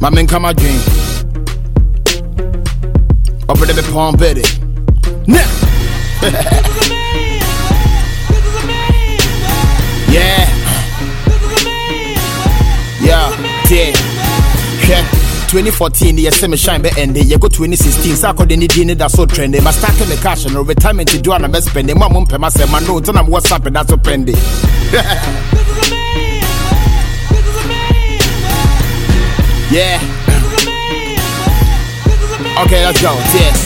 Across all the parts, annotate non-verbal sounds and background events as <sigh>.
Mame nka m'adwen ɔbɛdɛ me pɔn bɛde ne yeah. Yeah tie hwɛ 2014 the me shine bɛ ɛnde yɛkɔ 2016 sɛ akɔde ne din ne da so trende mastake me cash no retirement to do ana bɛspɛnde mo a mompɛm asɛ ma no nti na mowɔ sap da so pɛnde <laughs> yeah Okay, let's go. Yeah.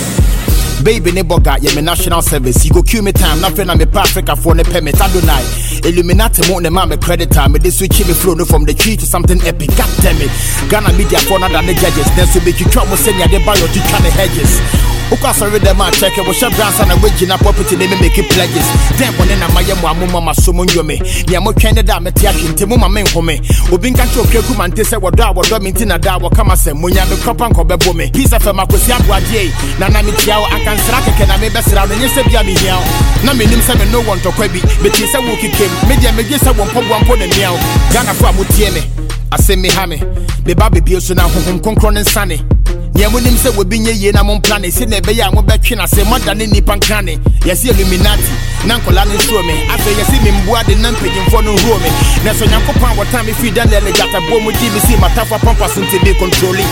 Baby ne boga, yeah, me national service. You go kill me time, nothing I'm a Africa for the permit. Adonai. Illuminati mo ne ma me creditor. Me this switch me flow no from the tree to something epic. God damn it. Gonna Ghana media for another the judges. Then so make you mo send ya bio to try the hedges. Uka sorry them a check it. We share brands and a in a property they make it pledges. Then when na my mo amu mama so mo nyome. Nya mo twene da me tia kinte mo mama nhome. Obi nka tro kreku man te se wodo a wodo me nti na da wo kama se mo nya me kopa nkobebo me. Peace FM akosi aboagye. Na na me tia wo akansra keke na me besra no nye se bia me hia. Na me nim se me no want to kwa bi. Me ti se wo kikem. Me dia me gye se wo mpobwa mpo na nia wo. Ghana fo a mo tie me. Yɛ mu nim sɛ wobi nye yie na mo mplane si na ɛbɛyɛ a mo bɛtwe na sɛ mo adane nipa nkrane yɛsi illuminati na nkɔla ne nsuo me afei yɛsi mi mboa de na mpanyinfoɔ no nhuo me na sɛ onyankopɔn a wɔtan me firi daniel gyata boɔ mu gyi mi si matafa pampa so nti bi kontroli